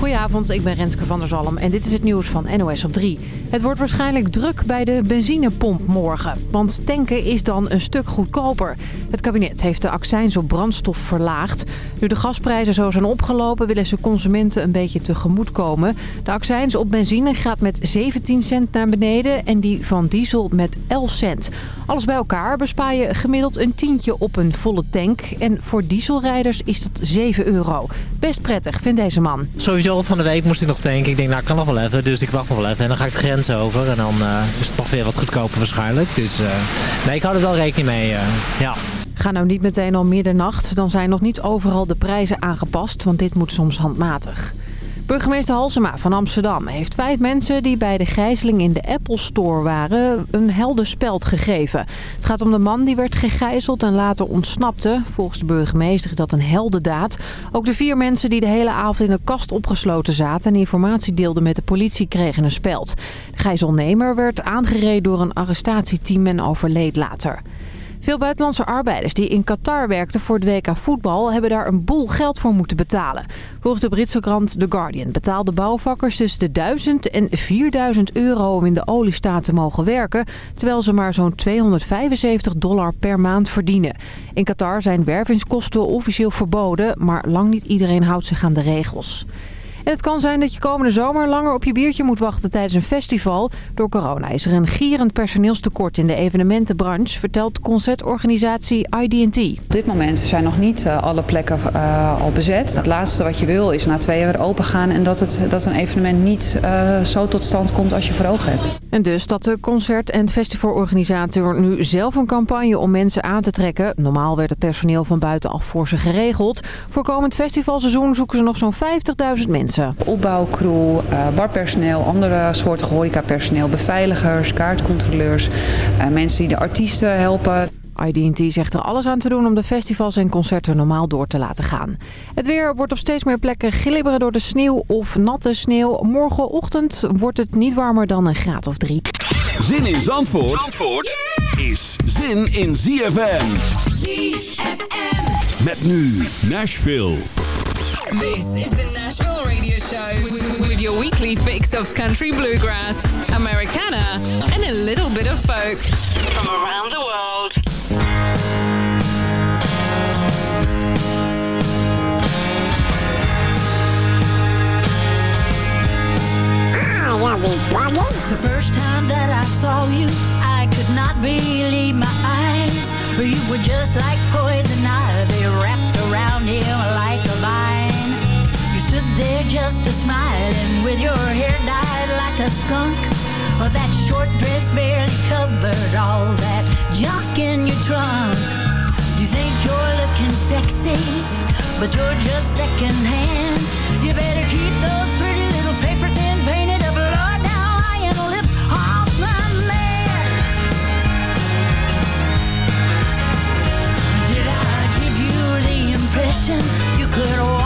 Goedenavond, ik ben Renske van der Zalm en dit is het nieuws van NOS op 3. Het wordt waarschijnlijk druk bij de benzinepomp morgen. Want tanken is dan een stuk goedkoper. Het kabinet heeft de accijns op brandstof verlaagd. Nu de gasprijzen zo zijn opgelopen willen ze consumenten een beetje tegemoet komen. De accijns op benzine gaat met 17 cent naar beneden en die van diesel met 11 cent. Alles bij elkaar bespaar je gemiddeld een tientje op een volle tank. En voor dieselrijders is dat 7 euro. Best prettig, vindt deze man. Sowieso van de week moest ik nog tanken. Ik denk, nou, ik kan nog wel even. Dus ik wacht nog wel even. En dan ga ik de grens over. En dan uh, is het nog weer wat goedkoper waarschijnlijk. Dus uh, nee, ik hou er wel rekening mee. Uh, ja. Ga nou niet meteen al middernacht. Dan zijn nog niet overal de prijzen aangepast. Want dit moet soms handmatig. Burgemeester Halsema van Amsterdam heeft vijf mensen die bij de gijzeling in de Apple Store waren een helder speld gegeven. Het gaat om de man die werd gegijzeld en later ontsnapte. Volgens de burgemeester is dat een heldendaad. Ook de vier mensen die de hele avond in een kast opgesloten zaten en informatie deelden met de politie kregen een speld. De gijzelnemer werd aangereden door een arrestatieteam en overleed later. Veel buitenlandse arbeiders die in Qatar werkten voor het WK voetbal... hebben daar een boel geld voor moeten betalen. Volgens de Britse krant The Guardian betaalden bouwvakkers tussen de 1000 en 4000 euro... om in de oliestaat te mogen werken... terwijl ze maar zo'n 275 dollar per maand verdienen. In Qatar zijn wervingskosten officieel verboden... maar lang niet iedereen houdt zich aan de regels. En het kan zijn dat je komende zomer langer op je biertje moet wachten tijdens een festival. Door corona is er een gierend personeelstekort in de evenementenbranche, vertelt concertorganisatie IDT. Op dit moment zijn nog niet uh, alle plekken uh, al bezet. Het laatste wat je wil is na twee jaar open gaan en dat, het, dat een evenement niet uh, zo tot stand komt als je voor ogen hebt. En dus dat de concert- en festivalorganisator nu zelf een campagne om mensen aan te trekken. Normaal werd het personeel van buiten al voor ze geregeld. Voor komend festivalseizoen zoeken ze nog zo'n 50.000 mensen. Opbouwcrew, uh, barpersoneel, andere soorten horecapersoneel, beveiligers, kaartcontroleurs, uh, mensen die de artiesten helpen. IDT zegt er alles aan te doen om de festivals en concerten normaal door te laten gaan. Het weer wordt op steeds meer plekken glibberen door de sneeuw of natte sneeuw. Morgenochtend wordt het niet warmer dan een graad of drie. Zin in Zandvoort, Zandvoort is zin in ZFM. ZFM. Met nu Nashville. This is the Nashville Show with your weekly fix of country bluegrass, Americana, and a little bit of folk from around the world. The first time that I saw you, I could not believe my eyes. You were just like poison ivy wrapped around him like a vine. There just a smiling with your hair dyed like a skunk. Oh, that short dress barely covered all that junk in your trunk. You think you're looking sexy, but you're just secondhand. You better keep those pretty little paper thin painted up low down lying lips off my man. Did I give you the impression you could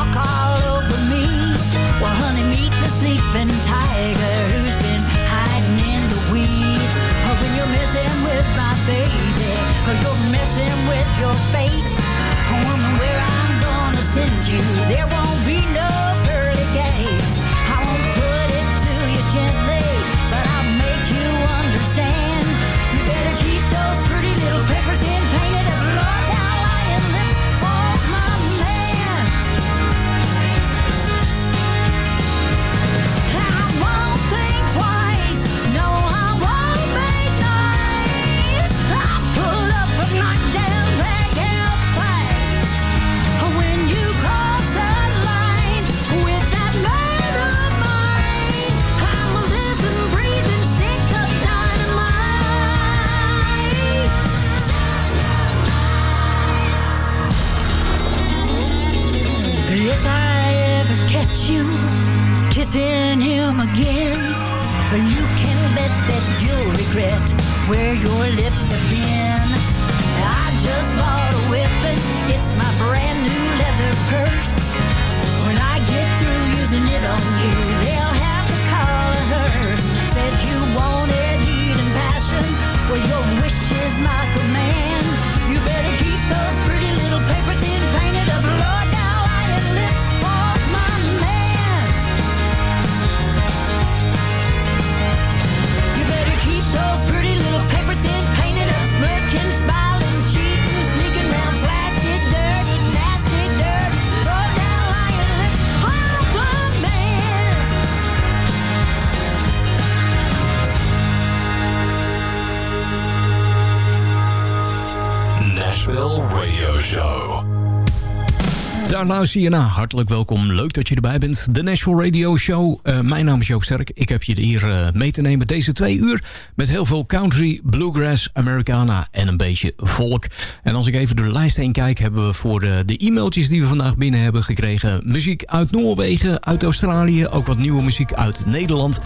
luister je naar? Hartelijk welkom, leuk dat je erbij bent. De Nashville Radio Show. Uh, mijn naam is Joop Sterk. Ik heb je hier uh, mee te nemen deze twee uur... met heel veel country, bluegrass, Americana en een beetje volk. En als ik even door de lijst heen kijk... hebben we voor de, de e-mailtjes die we vandaag binnen hebben gekregen... muziek uit Noorwegen, uit Australië... ook wat nieuwe muziek uit Nederland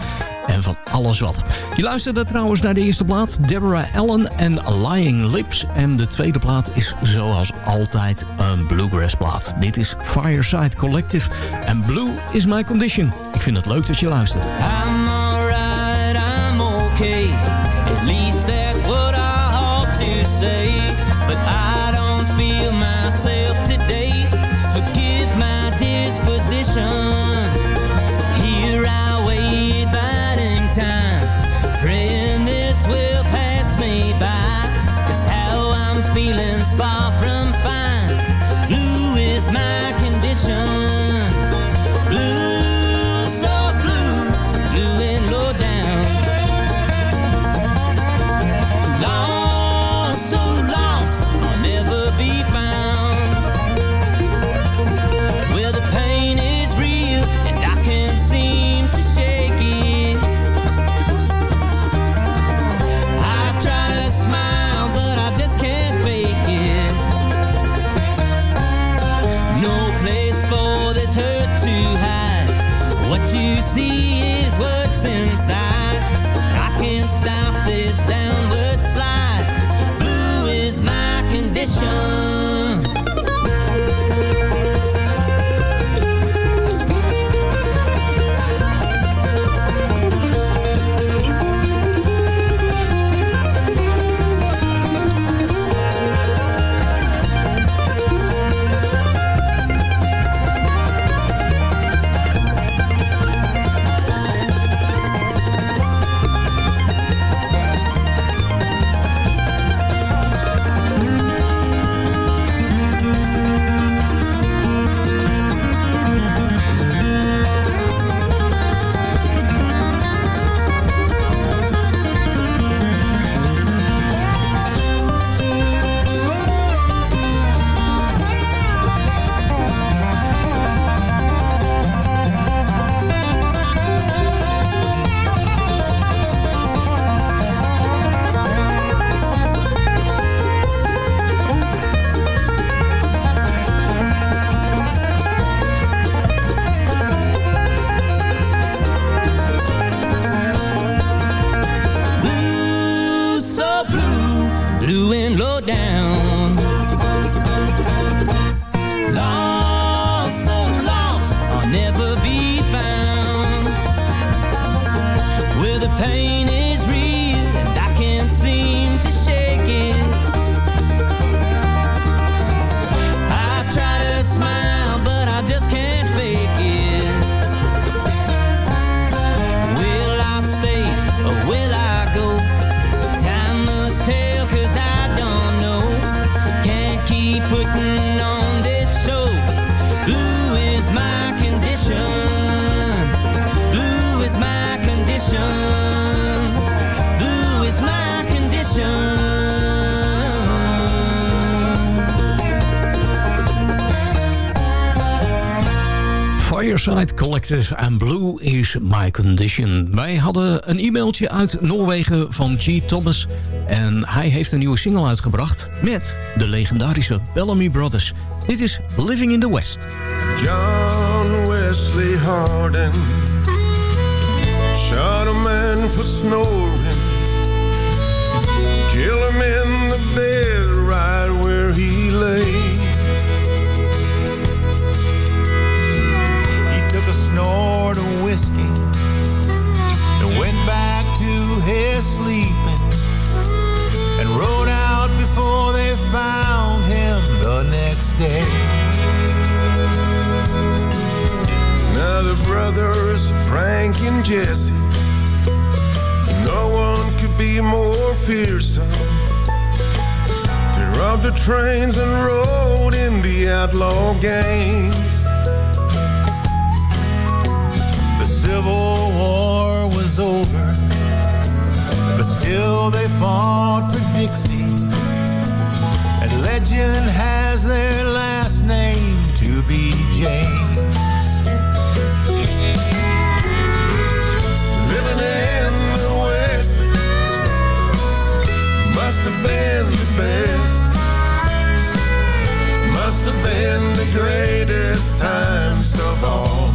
en van alles wat. Je luisterde trouwens naar de eerste plaat, Deborah Allen en Lying Lips. En de tweede plaat is zoals altijd een bluegrass plaat. Dit is Fireside Collective en Blue is My Condition. Ik vind het leuk dat je luistert. Fireside Collective en Blue is My Condition. Wij hadden een e-mailtje uit Noorwegen van G. Thomas. En hij heeft een nieuwe single uitgebracht met de legendarische Bellamy Brothers. Dit is Living in the West. John Wesley Hardin shot a man for snoring, kill him in the bed right where he lay. Snort of whiskey and went back to his sleeping and rode out before they found him the next day. Now the brothers Frank and Jesse, no one could be more fearsome. They robbed the trains and rode in the outlaw gangs. over. But still they fought for Dixie. And legend has their last name to be James. Living in the West must have been the best. Must have been the greatest times of all.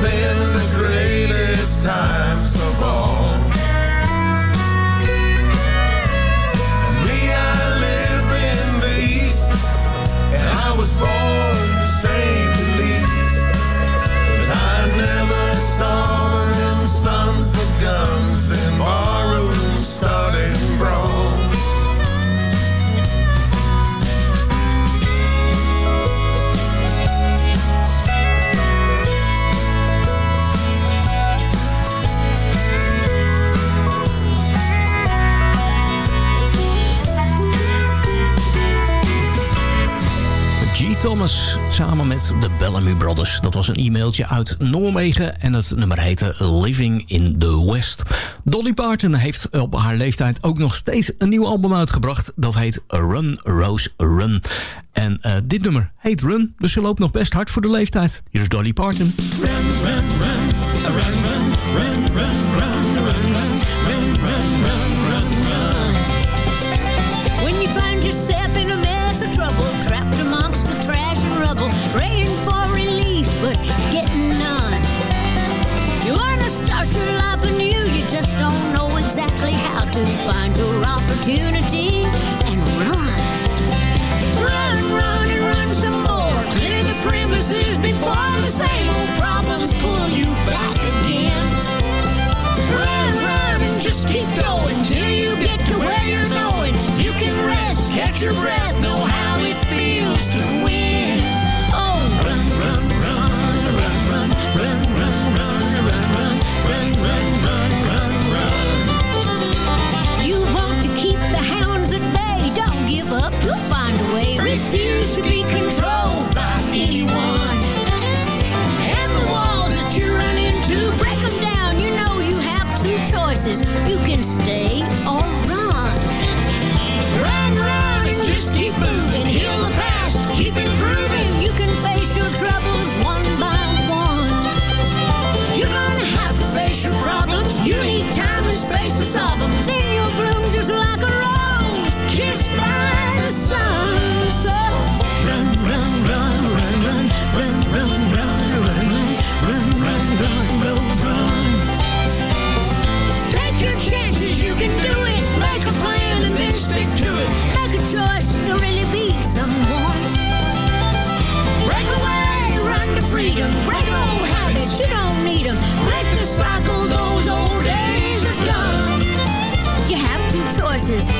been the greatest times of all. Thomas samen met de Bellamy Brothers. Dat was een e-mailtje uit Noorwegen en het nummer heette Living in the West. Dolly Parton heeft op haar leeftijd ook nog steeds een nieuw album uitgebracht. Dat heet Run Rose Run. En eh, dit nummer heet Run, dus ze loopt nog best hard voor de leeftijd. Hier is Dolly Parton. Run, run, run, your breath. faces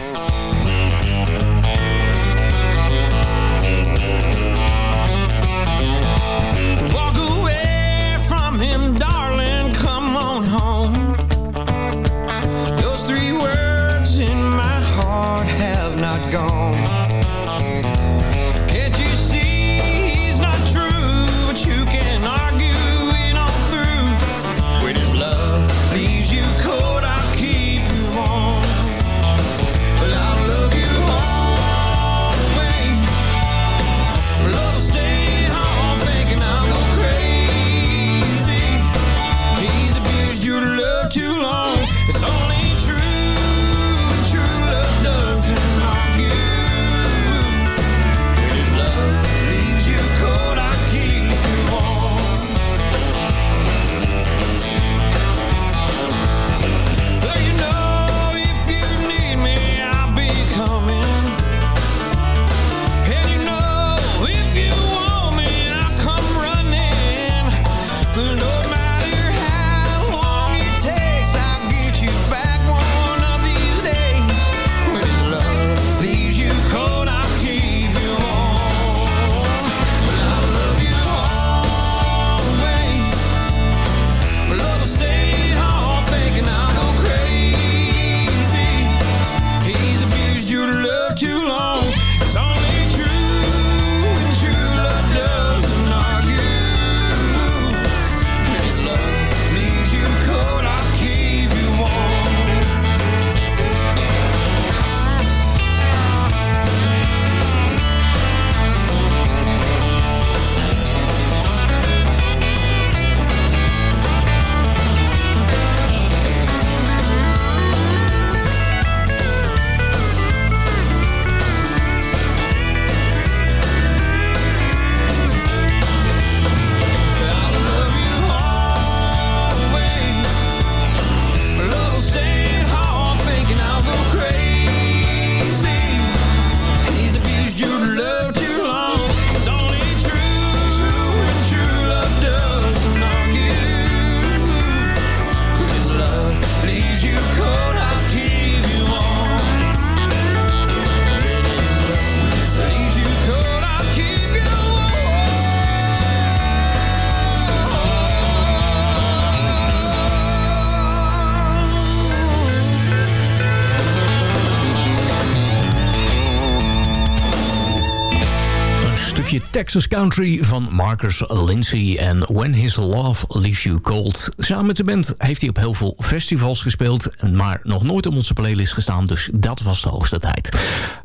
Texas Country van Marcus Lindsay en When His Love Leaves You Cold. Samen met de band heeft hij op heel veel festivals gespeeld, maar nog nooit op onze playlist gestaan, dus dat was de hoogste tijd.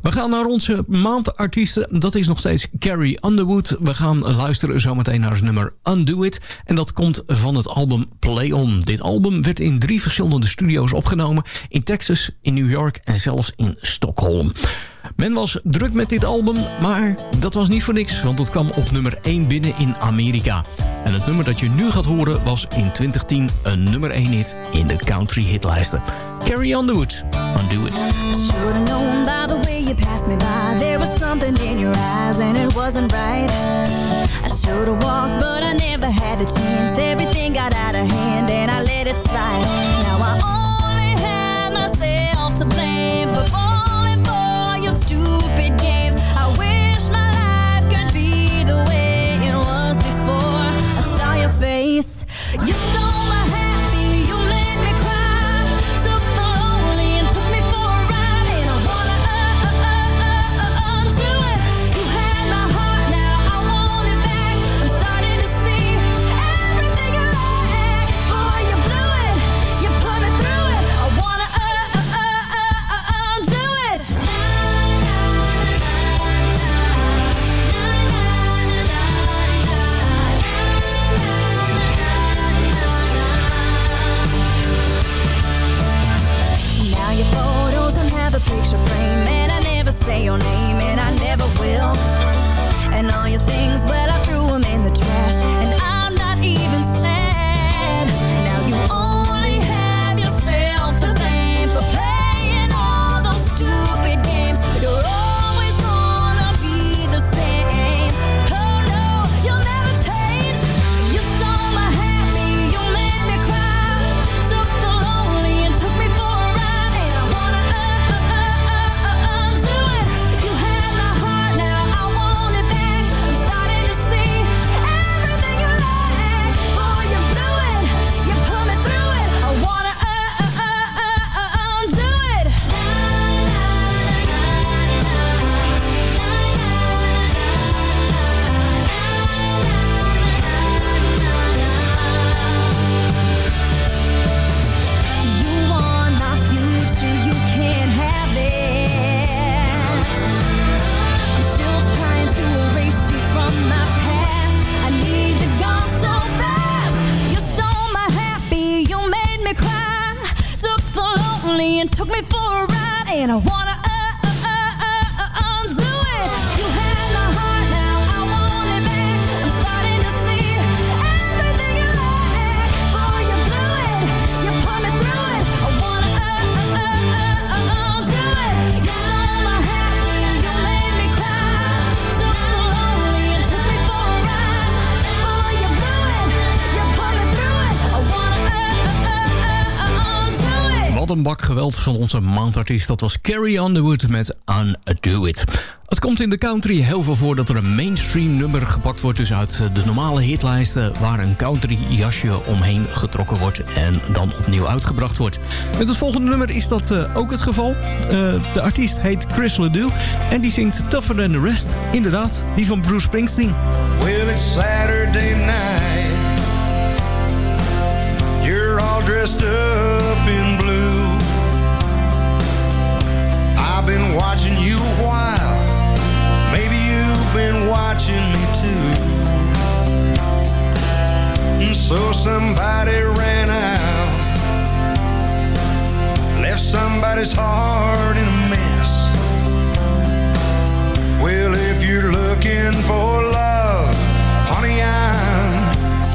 We gaan naar onze maandartiesten, dat is nog steeds Carrie Underwood. We gaan luisteren zometeen naar zijn nummer Undo It en dat komt van het album Play On. Dit album werd in drie verschillende studio's opgenomen, in Texas, in New York en zelfs in Stockholm. Men was druk met dit album, maar dat was niet voor niks, want het kwam op nummer 1 binnen in Amerika. En het nummer dat je nu gaat horen was in 2010 een nummer 1 hit in de country hitlijsten. Carry on the wood, undo it. I known by the way you passed me by. There was something in your eyes and it wasn't right. I should've walked but I never had the chance. Everything got out of hand. took me for a ride and I wanna Een bak geweld van onze maandartiest. Dat was Carrie Underwood met Undo It. Het komt in de country heel veel voor dat er een mainstream nummer gepakt wordt. Dus uit de normale hitlijsten waar een country jasje omheen getrokken wordt. En dan opnieuw uitgebracht wordt. Met het volgende nummer is dat eh, ook het geval. Eh, de artiest heet Chris Ledoux. En die zingt Tougher Than The Rest. Inderdaad, die van Bruce Springsteen. Well, it's Saturday night. You're all dressed up in watching me too. And so somebody ran out. Left somebody's heart in a mess. Well, if you're looking for love, honey, I'm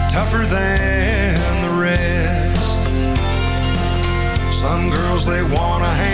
tougher than the rest. Some girls, they want a handsome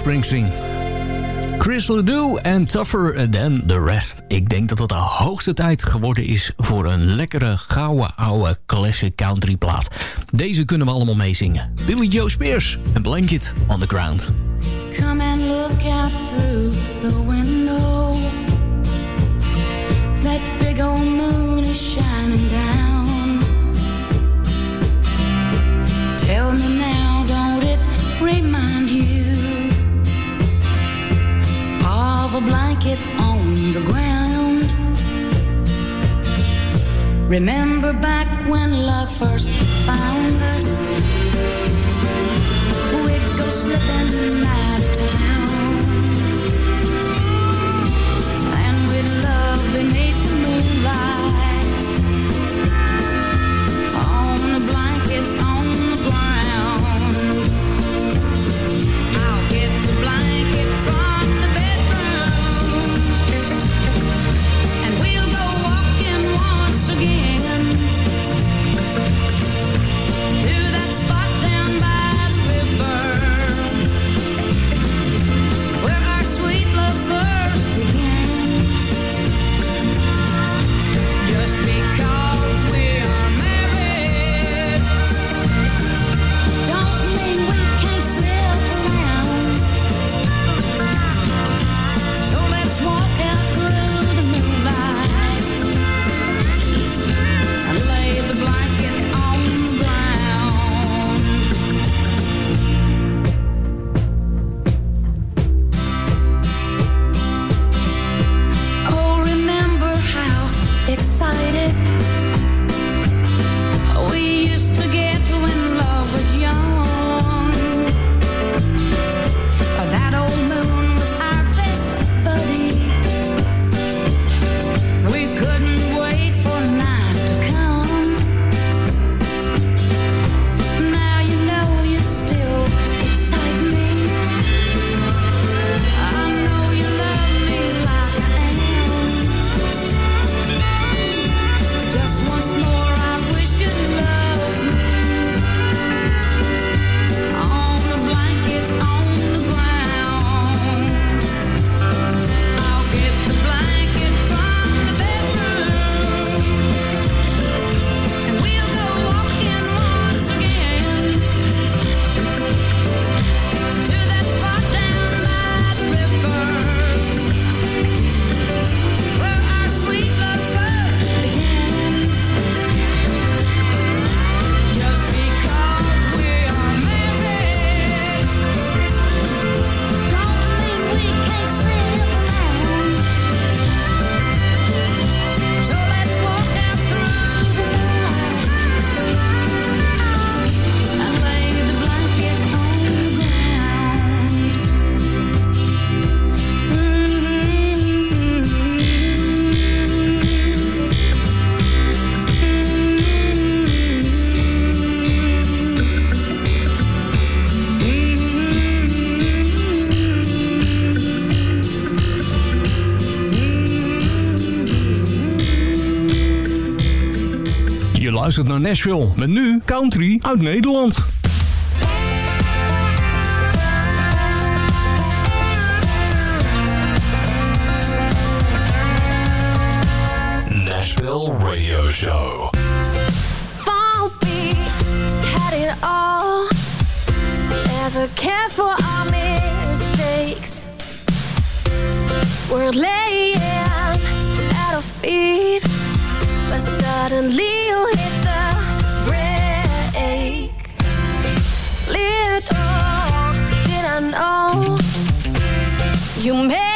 Springsteen. Chris Ledoux en Tougher Than The Rest. Ik denk dat het de hoogste tijd geworden is voor een lekkere, gouden, oude classic country plaat. Deze kunnen we allemaal meezingen. Billy Joe Spears en Blanket on the Ground. Come and look out through the window. That big old moon is shining down. Tell me now, don't it remind of a blanket on the ground. Remember back when love first found us? We'd go slipping good. could geluisterd naar Nashville. Met nu country uit Nederland. Nashville Radio Show. Funky had it all. Never care for our mistakes. We're laying at our feet. But suddenly You made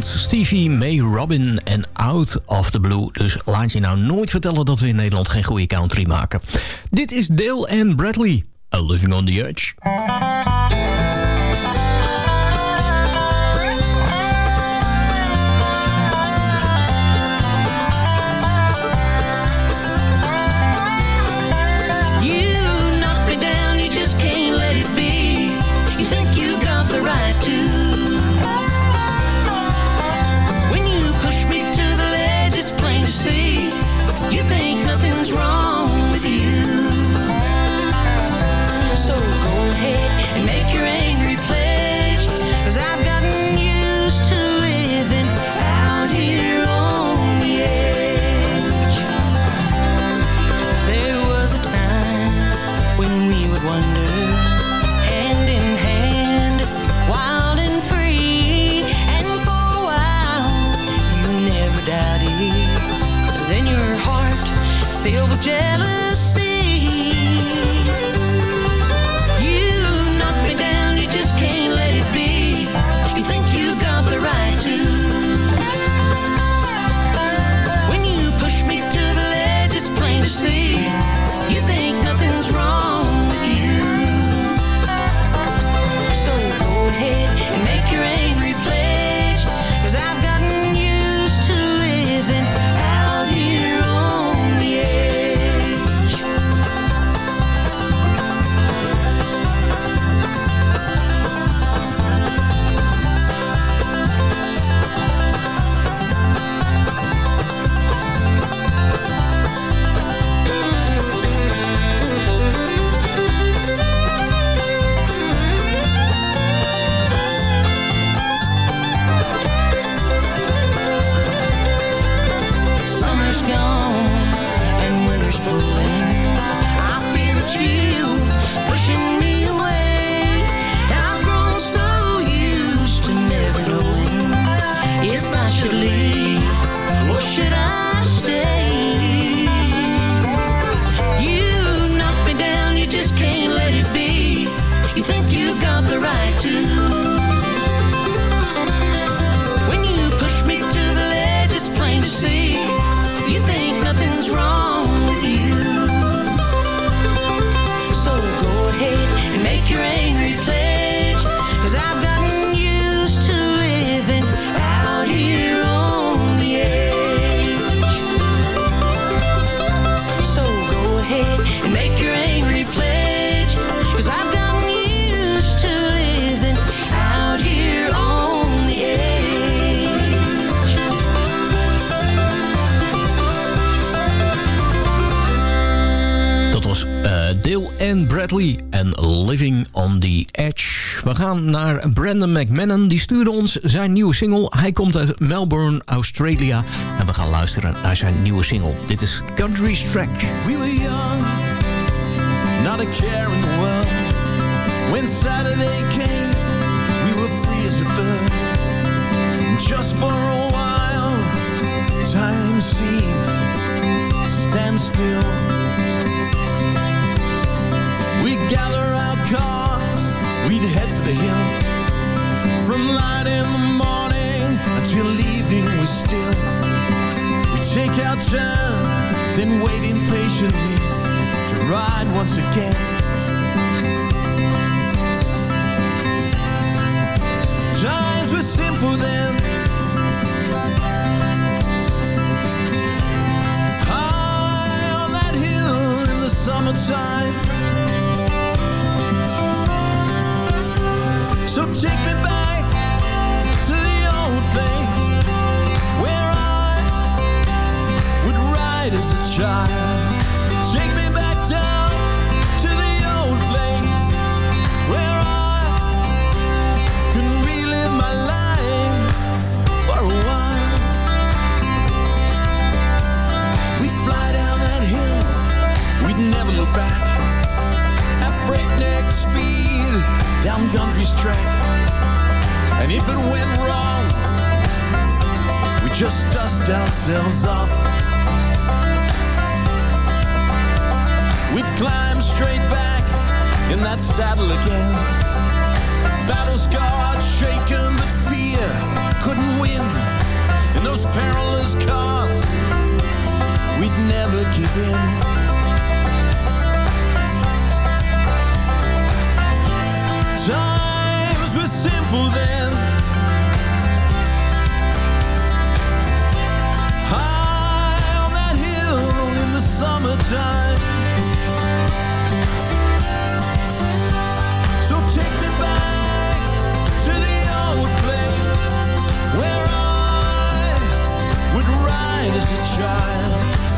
Stevie May Robin en Out of the Blue. Dus laat je nou nooit vertellen dat we in Nederland geen goede country maken. Dit is Dale and Bradley. A Living on the Edge. Filled with jealousy. Bradley en Living on the Edge. We gaan naar Brandon McMahon. Die stuurde ons zijn nieuwe single. Hij komt uit Melbourne, Australia. En we gaan luisteren naar zijn nieuwe single. Dit is Country's Track. We were young, not a care in the world. When Saturday came, we were free as a bird. Just for a while, time seemed to stand still. Gather our cars, we'd head for the hill. From light in the morning until evening was still. We'd take our turn, then wait impatiently to ride once again. Times were simple then. High on that hill in the summertime. So take me back to the old place where I would ride as a child. Take me back down to the old place where I relive my life for a while. We'd fly down that hill, we'd never look back. Down Gumtree's track. And if it went wrong, we just dust ourselves off. We'd climb straight back in that saddle again. Battle scarred, shaken, but fear couldn't win. In those perilous cards, we'd never give in. Times were simple then. High on that hill in the summertime. So take me back to the old place where I would ride as a child.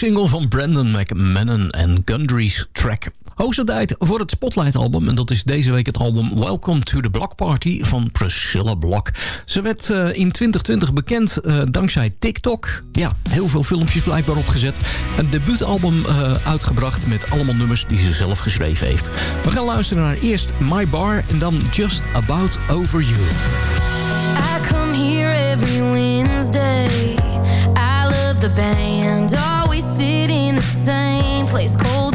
Single van Brandon McMahon en Gundry's track. Hoogste tijd voor het Spotlight-album. En dat is deze week het album Welcome to the Block Party van Priscilla Block. Ze werd eh, in 2020 bekend eh, dankzij TikTok. Ja, heel veel filmpjes blijkbaar opgezet. Een debuutalbum eh, uitgebracht met allemaal nummers die ze zelf geschreven heeft. We gaan luisteren naar eerst My Bar en dan Just About Over You. I come here every Wednesday. The band. Always sit in the same place. Cold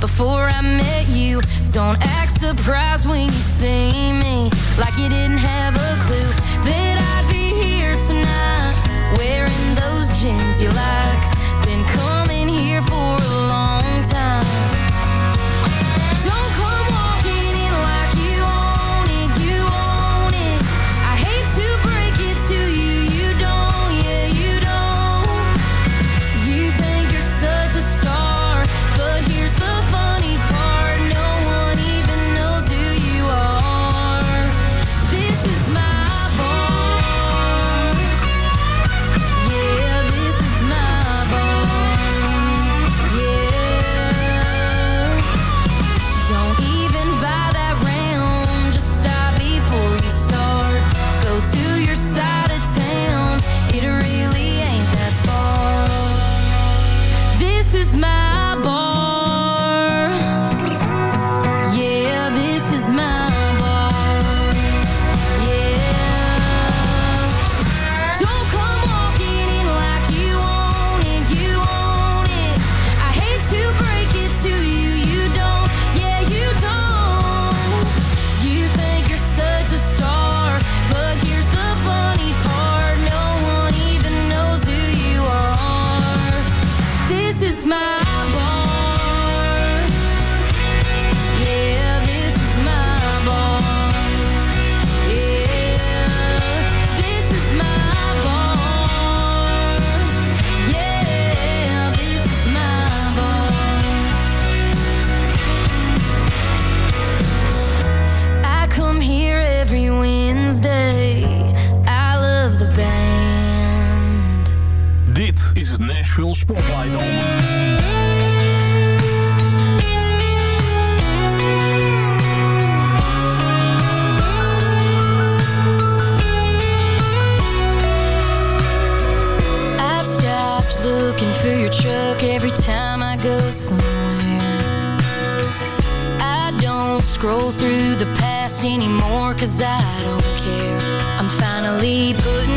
Before I met you, don't act surprised when you see me. Like you didn't have a clue that I'd be here tonight. Wearing those jeans you like. Spotlight is het Nashville Spotlight Album. looking for your truck every time I go somewhere I don't scroll through the past anymore cause I don't care I'm finally putting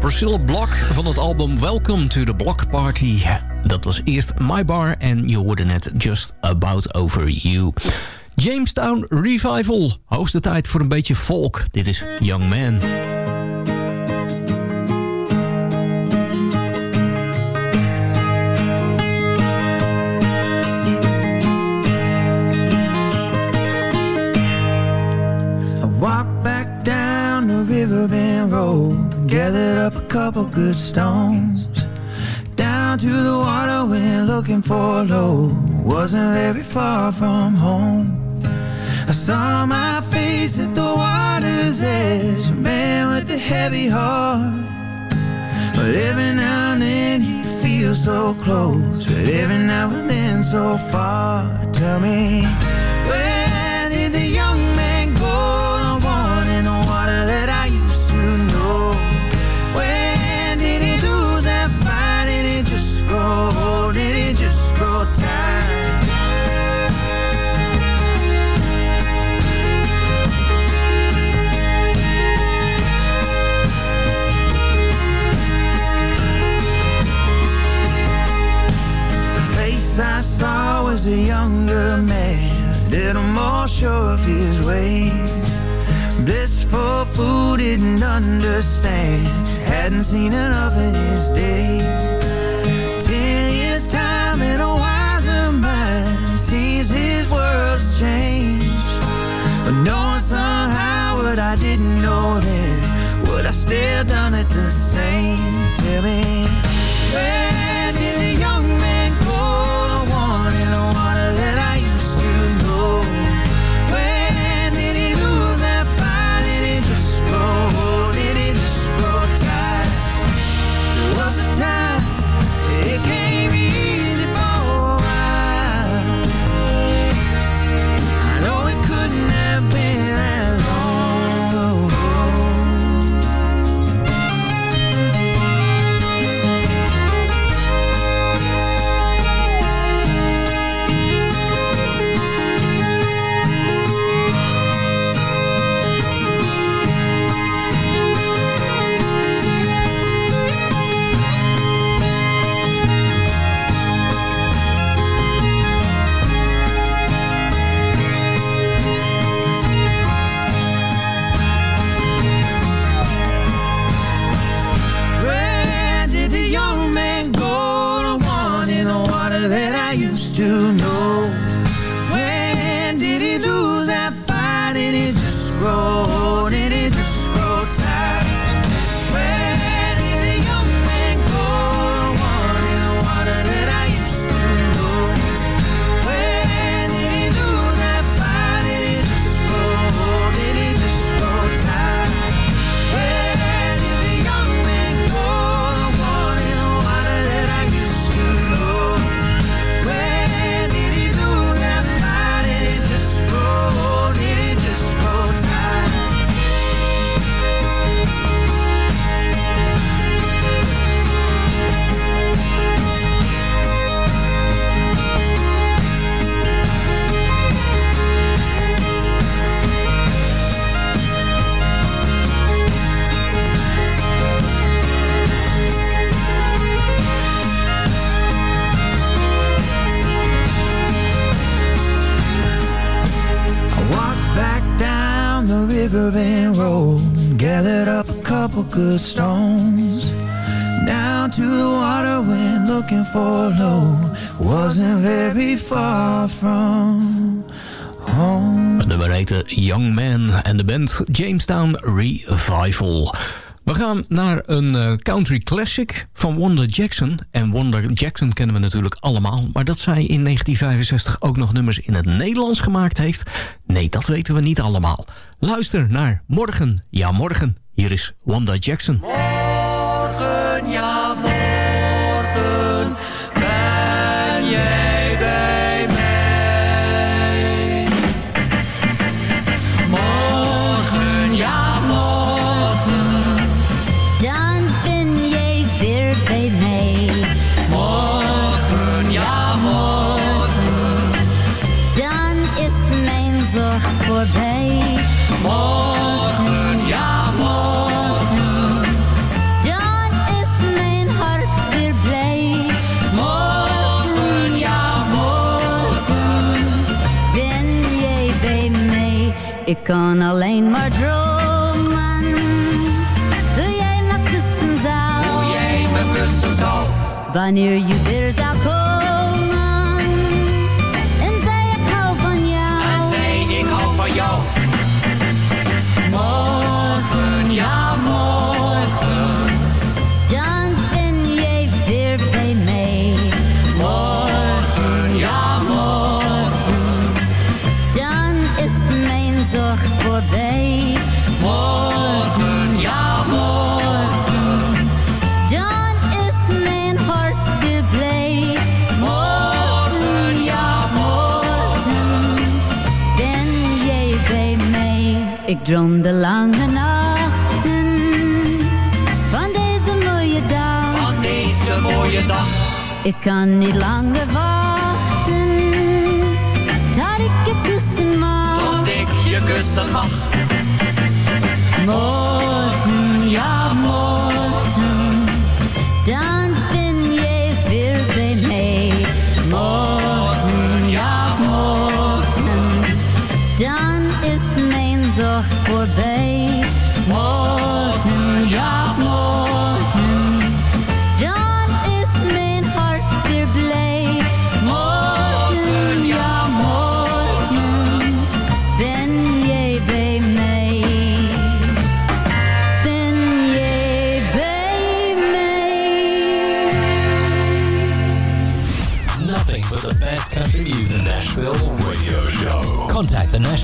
Priscilla Block van het album Welcome to the Block Party. Dat was eerst My Bar en je hoorde net Just About Over You. Jamestown Revival, hoogste tijd voor een beetje folk. Dit is Young Man. couple good stones. Down to the water went looking for a low Wasn't very far from home. I saw my face at the water's edge A man with a heavy heart. But every now and then he feels so close But every now and then so far. Tell me a younger man, little more sure of his ways. Blissful fool didn't understand, hadn't seen enough in his days. Ten years time and a wiser mind sees his world's change. But knowing somehow what I didn't know then, would I still done it the same? Tell me. Where Revival. We gaan naar een eh, country classic van Wanda Jackson. En Wanda Jackson kennen we natuurlijk allemaal. Maar dat zij in 1965 ook nog nummers in het Nederlands gemaakt heeft... nee, dat weten we niet allemaal. Luister naar Morgen, ja morgen. Hier is Wanda Jackson. Morgen, ja kan alleen maar dromen. Doe jij me kussen zou? hoe jij me kussen zou. Wanneer je weer zou komen. Ik kan niet langer wachten tot ik je kussen mag. Tot ik je kussen mag. Morgen, ja morgen, dan ben jij weer bij mij. Morgen, ja morgen, dan is mijn zorg voorbij. Morgen, ja morgen,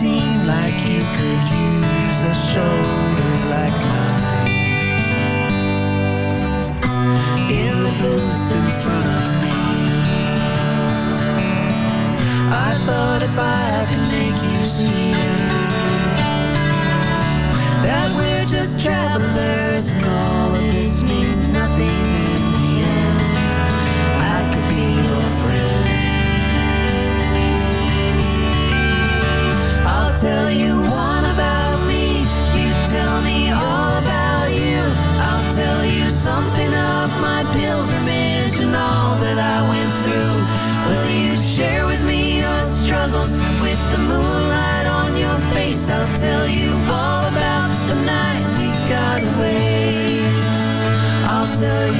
seemed like you could use a shoulder like mine. In the booth in front of me. I thought if I could make you see that we're just travelers and all tell you one about me. You tell me all about you. I'll tell you something of my pilgrimage and all that I went through. Will you share with me your struggles with the moonlight on your face? I'll tell you all about the night we got away. I'll tell you